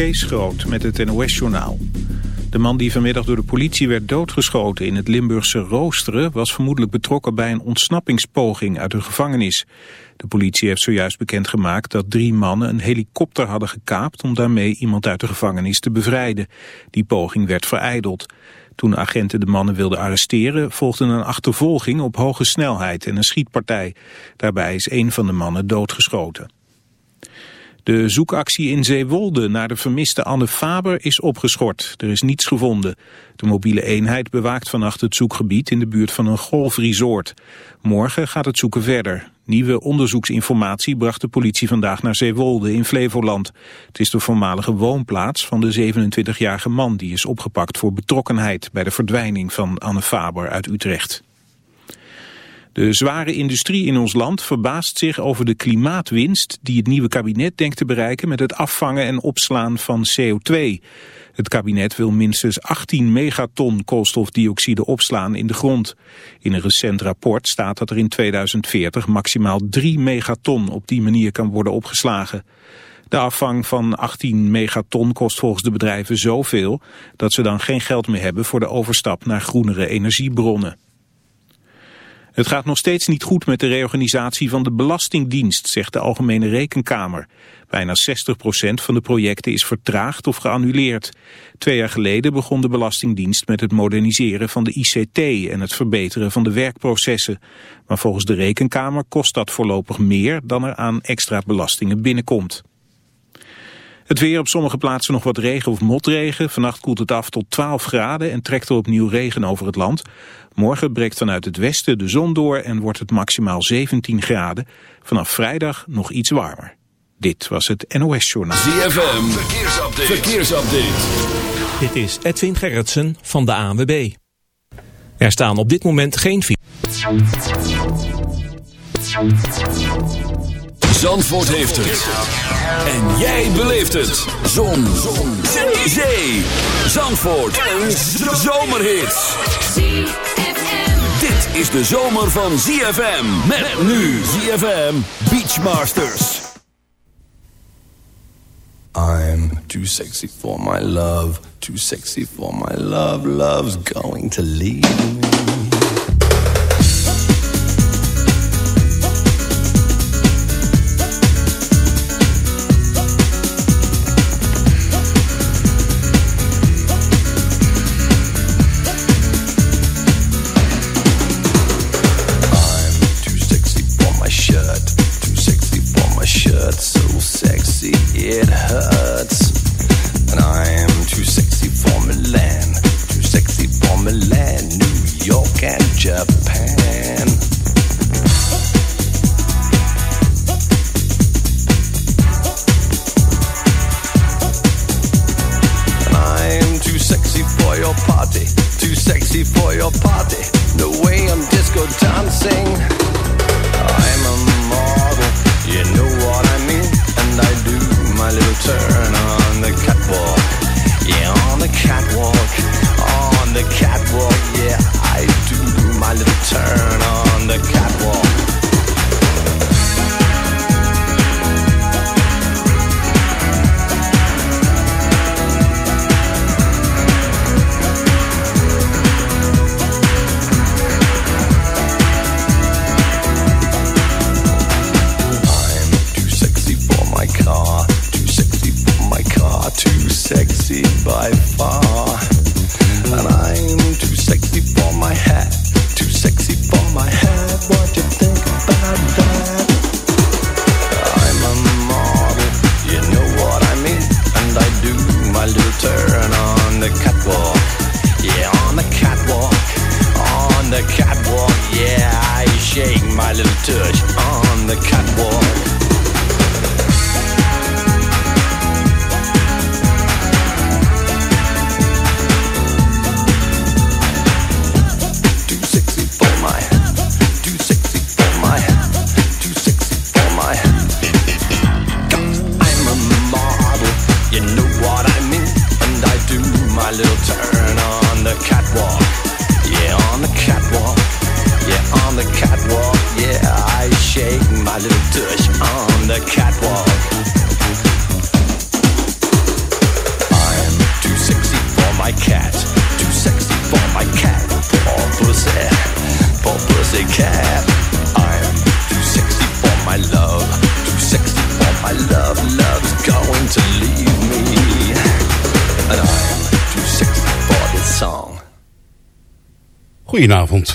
Kees met het NOS-journaal. De man die vanmiddag door de politie werd doodgeschoten in het Limburgse Roosteren... was vermoedelijk betrokken bij een ontsnappingspoging uit een gevangenis. De politie heeft zojuist bekendgemaakt dat drie mannen een helikopter hadden gekaapt... om daarmee iemand uit de gevangenis te bevrijden. Die poging werd vereideld. Toen agenten de mannen wilden arresteren... volgde een achtervolging op hoge snelheid en een schietpartij. Daarbij is een van de mannen doodgeschoten. De zoekactie in Zeewolde naar de vermiste Anne Faber is opgeschort. Er is niets gevonden. De mobiele eenheid bewaakt vannacht het zoekgebied in de buurt van een golfresort. Morgen gaat het zoeken verder. Nieuwe onderzoeksinformatie bracht de politie vandaag naar Zeewolde in Flevoland. Het is de voormalige woonplaats van de 27-jarige man die is opgepakt voor betrokkenheid bij de verdwijning van Anne Faber uit Utrecht. De zware industrie in ons land verbaast zich over de klimaatwinst die het nieuwe kabinet denkt te bereiken met het afvangen en opslaan van CO2. Het kabinet wil minstens 18 megaton koolstofdioxide opslaan in de grond. In een recent rapport staat dat er in 2040 maximaal 3 megaton op die manier kan worden opgeslagen. De afvang van 18 megaton kost volgens de bedrijven zoveel dat ze dan geen geld meer hebben voor de overstap naar groenere energiebronnen. Het gaat nog steeds niet goed met de reorganisatie van de Belastingdienst, zegt de Algemene Rekenkamer. Bijna 60% van de projecten is vertraagd of geannuleerd. Twee jaar geleden begon de Belastingdienst met het moderniseren van de ICT en het verbeteren van de werkprocessen. Maar volgens de Rekenkamer kost dat voorlopig meer dan er aan extra belastingen binnenkomt. Het weer op sommige plaatsen nog wat regen of motregen. Vannacht koelt het af tot 12 graden en trekt er opnieuw regen over het land. Morgen breekt vanuit het westen de zon door en wordt het maximaal 17 graden. Vanaf vrijdag nog iets warmer. Dit was het NOS Journaal. ZFM, verkeersupdate. verkeersupdate. Dit is Edwin Gerritsen van de ANWB. Er staan op dit moment geen... Zandvoort heeft het. En jij beleeft het. Zon. Zon. Zee. Zandvoort. Een zomerhit. Dit is de zomer van ZFM. Met nu ZFM Beachmasters. I'm too sexy for my love. Too sexy for my love. Love's going to leave me.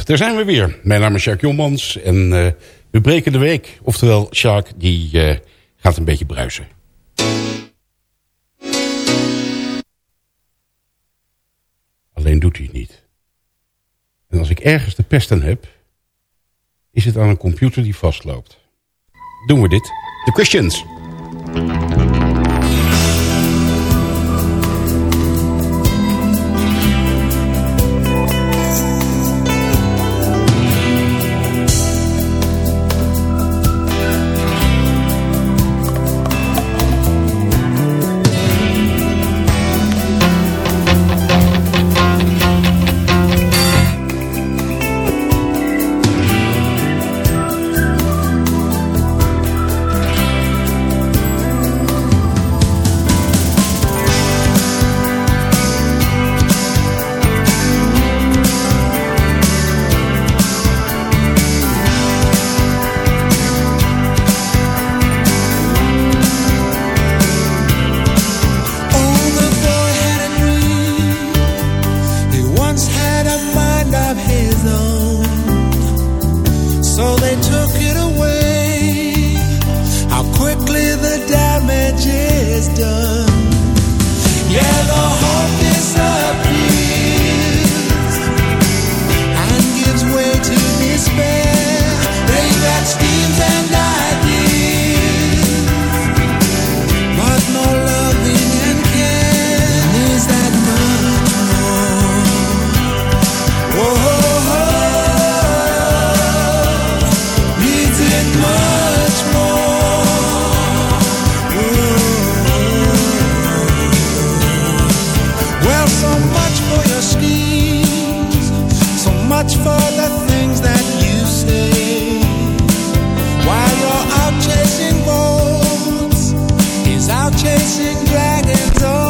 Daar zijn we weer. Mijn naam is Jacques Jommans en uh, we breken de week. Oftewel, Jacques die uh, gaat een beetje bruisen. Alleen doet hij het niet. En als ik ergens de pest aan heb, is het aan een computer die vastloopt. Doen we dit. The Christians. dragons. Oh.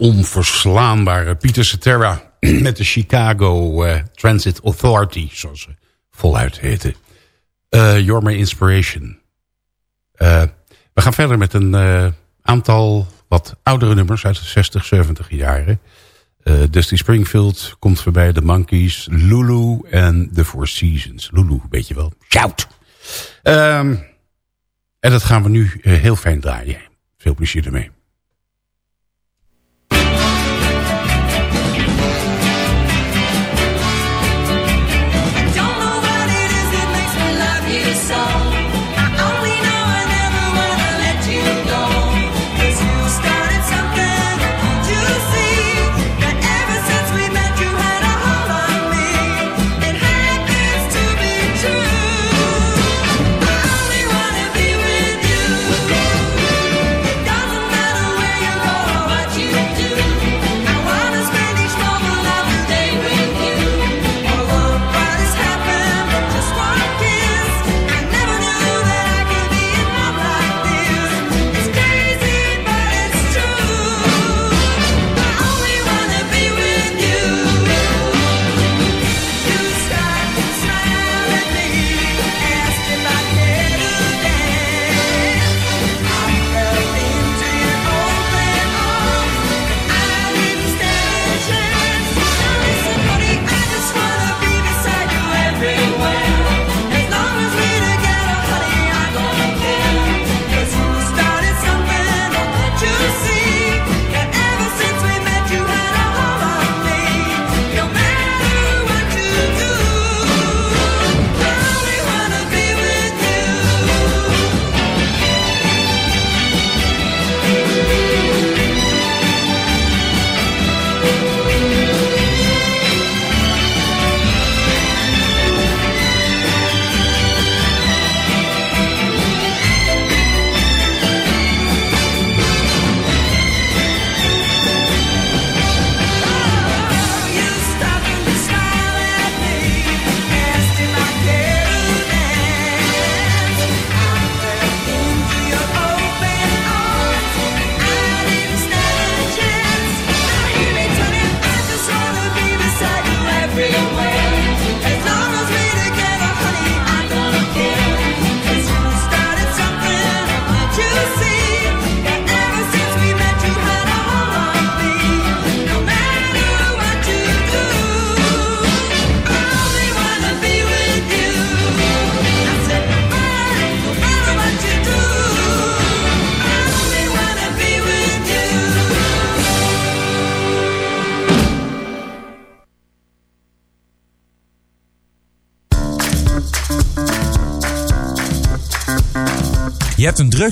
Onverslaanbare Peter Cetera... met de Chicago uh, Transit Authority, zoals ze voluit heten. Uh, You're My Inspiration. Uh, we gaan verder met een aantal wat oudere nummers uit de 60, 70 jaren. Dusty Springfield komt voorbij, The Monkeys, Lulu en The Four Seasons. Lulu, weet je wel. Shout! Um, en dat gaan we nu heel fijn draaien. Veel plezier ermee.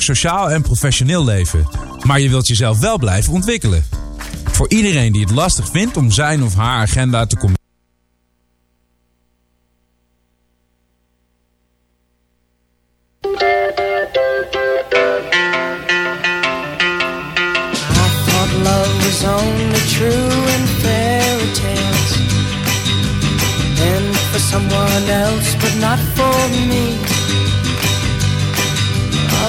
sociaal en professioneel leven. Maar je wilt jezelf wel blijven ontwikkelen. Voor iedereen die het lastig vindt om zijn of haar agenda te combineren. someone else, but not for me.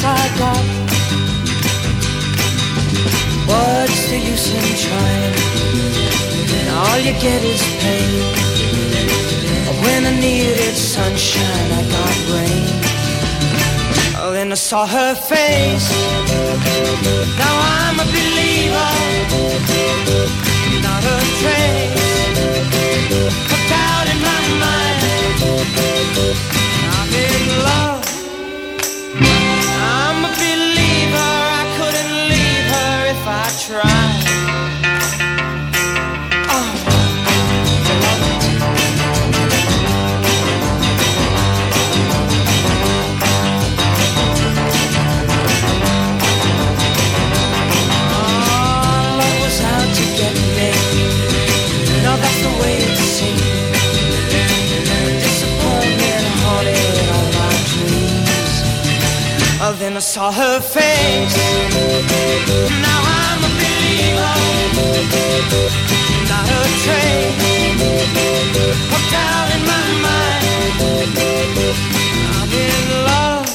sidewalk. What's the use in trying? And all you get is pain. When I needed sunshine, I got rain. Oh, then I saw her face. Now I'm a believer. Not a trace. Put in my mind. I'm in love. smile, then I saw her face. Now I'm a believer, not a trace. Hooked out in my mind, I'm in love.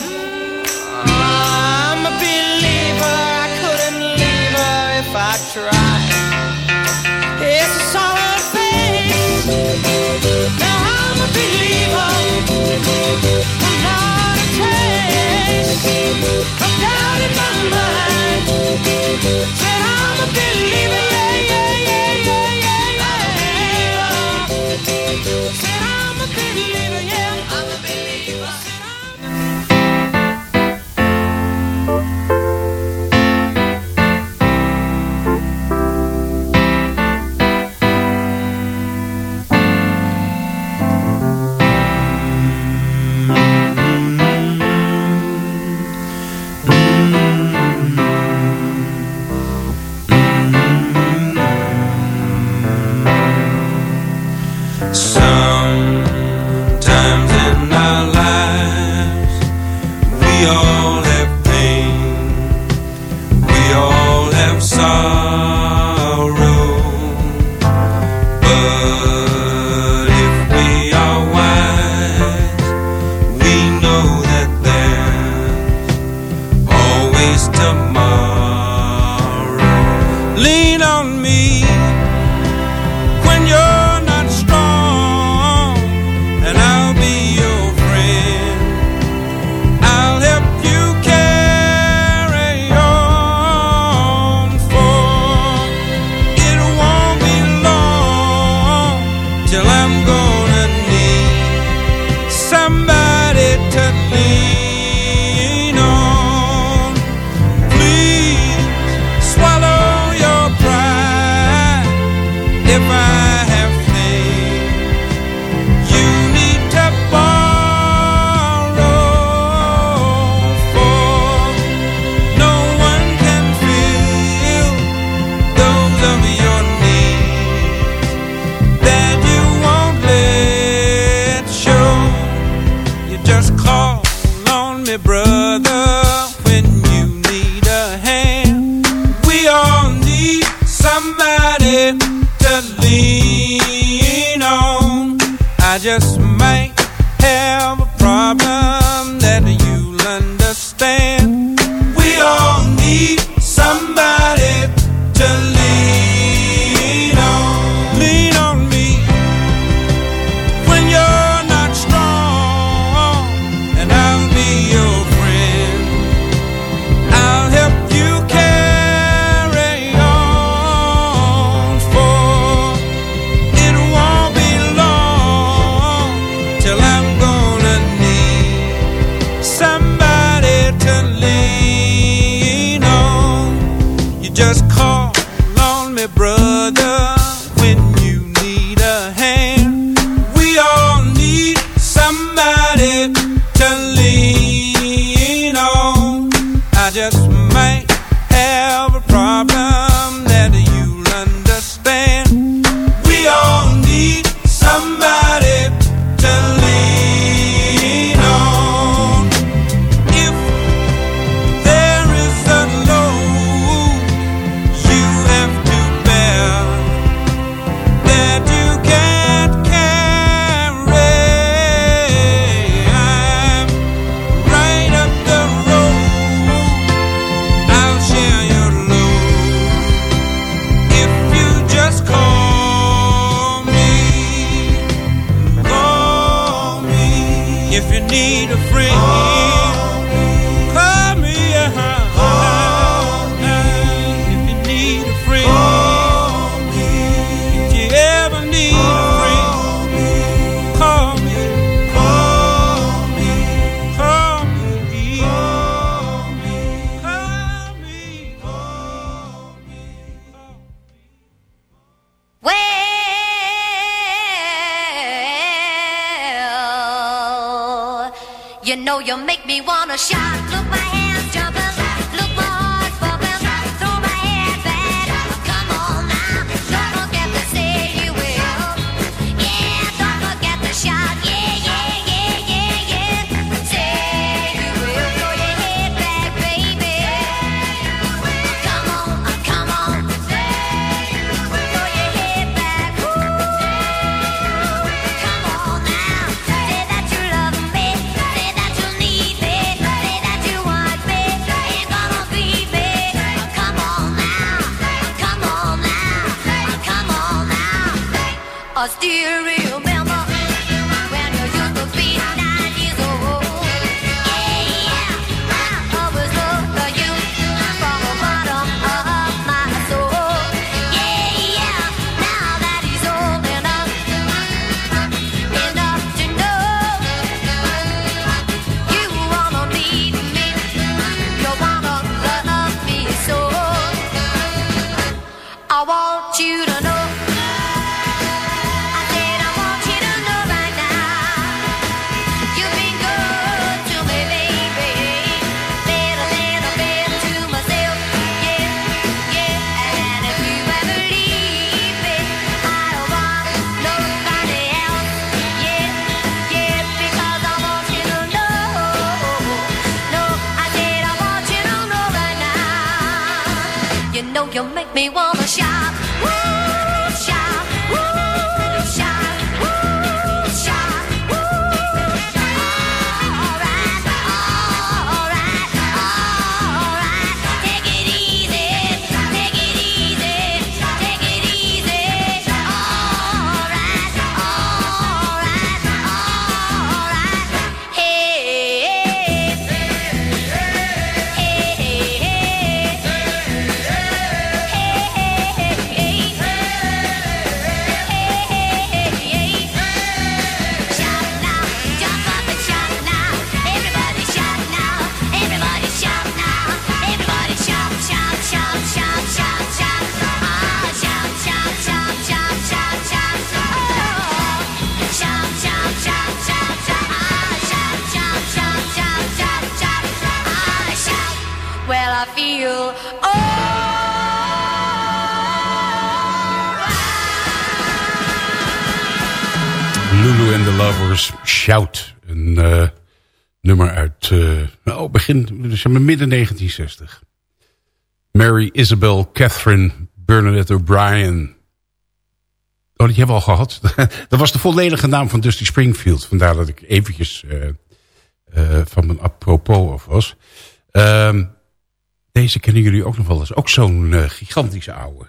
I'm a believer, I couldn't leave her if I tried. I'm going zeg midden 1960. Mary Isabel Catherine Bernadette O'Brien. Oh, die hebben we al gehad. dat was de volledige naam van Dusty Springfield. Vandaar dat ik eventjes eh, eh, van mijn apropos af was. Ehm, deze kennen jullie ook nog wel eens. Ook zo'n eh, gigantische ouwe.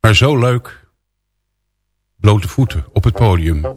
Maar zo leuk. Blote voeten op het podium.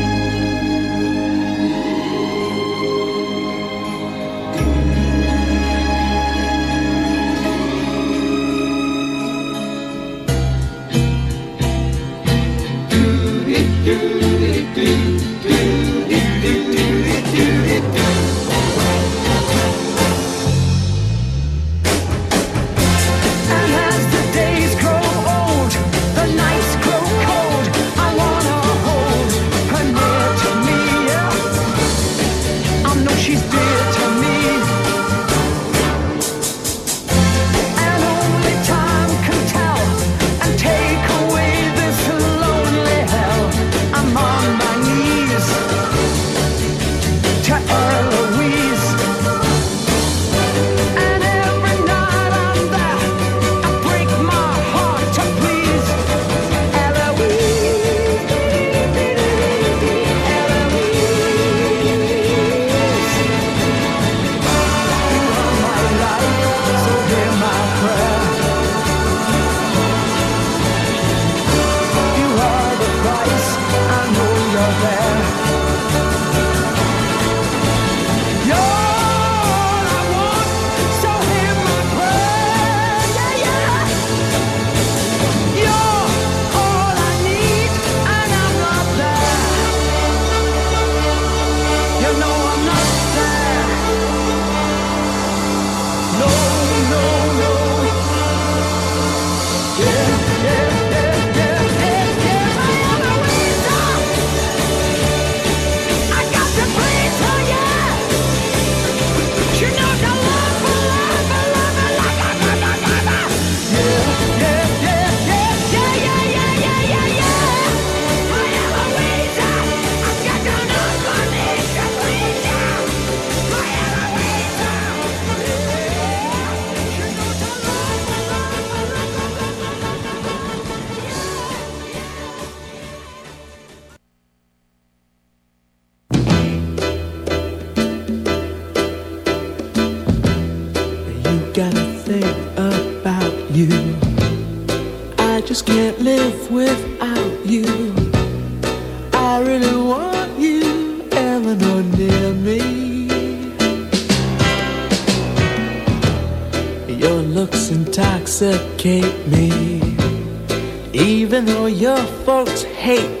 hate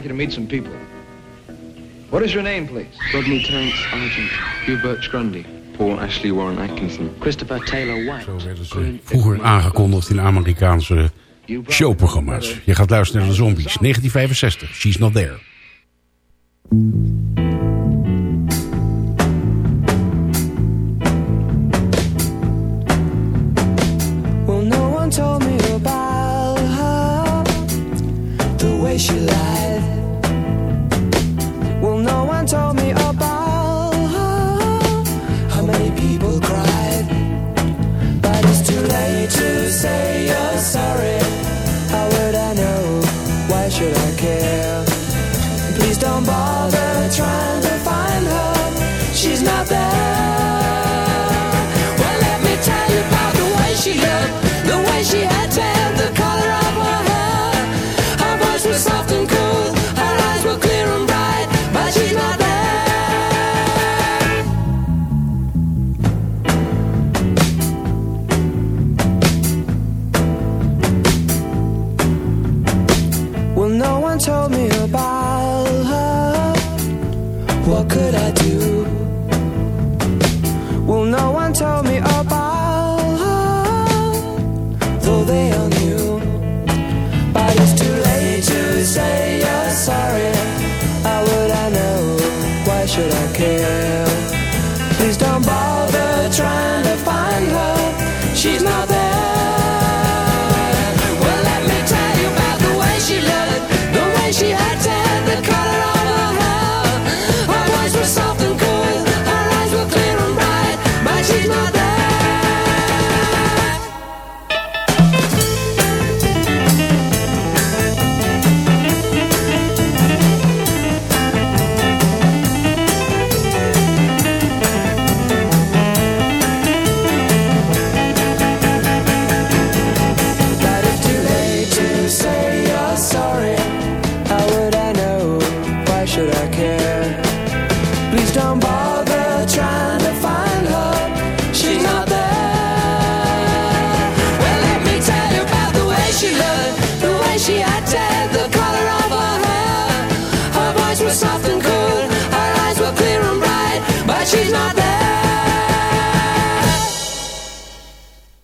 like you to meet some people. What is your name, please? Rodney Tanks Argent. Hugh Birch Grundy. Paul Ashley Warren Atkinson. Christopher Taylor White. Zo werden ze vroeger aangekondigd in Amerikaanse showprogramma's. Je gaat luisteren naar de zombies. 1965, She's Not There. No one told me about her. The way she lied. say you're sorry.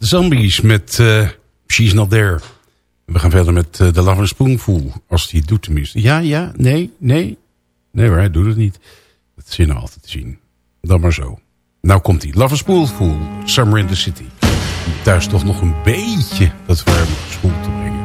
Zombies met eh, She's Not There. We gaan verder met eh, The Lover Spoonful. Als hij het doet tenminste. Ja, ja, nee, nee. Nee hoor, hij doet het niet. Dat is nou altijd te zien. Dan maar zo. Nou komt hij. Lover Spoonful, Summer in the City. Thuis toch nog een beetje dat warme gevoel te brengen.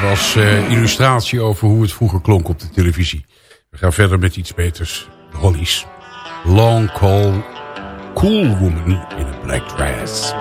dat was eh, illustratie over hoe het vroeger klonk op de televisie. We gaan verder met iets beters. De Hollies. Long Call Cool Woman in a Black Dress.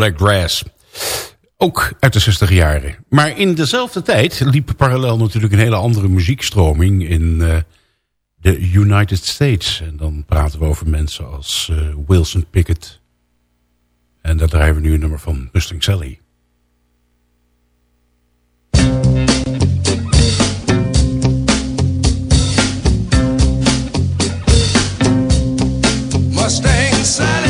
Blackgrass. Ook uit de 60 jaren. Maar in dezelfde tijd liep parallel natuurlijk een hele andere muziekstroming in eh, de United States. En dan praten we over mensen als eh, Wilson Pickett. En daar draaien we nu een nummer van Mustang Sally. Mustang Sally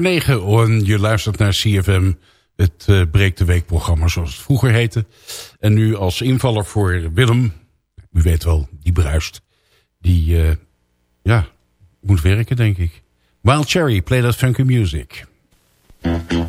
9. En je luistert naar CFM. Het eh, uh, de de weekprogramma zoals het vroeger heette. En nu als invaller voor Willem. U weet wel, die bruist. Die, eh, ja, moet werken denk ik. Wild Cherry, play that funky music. Mm-hmm.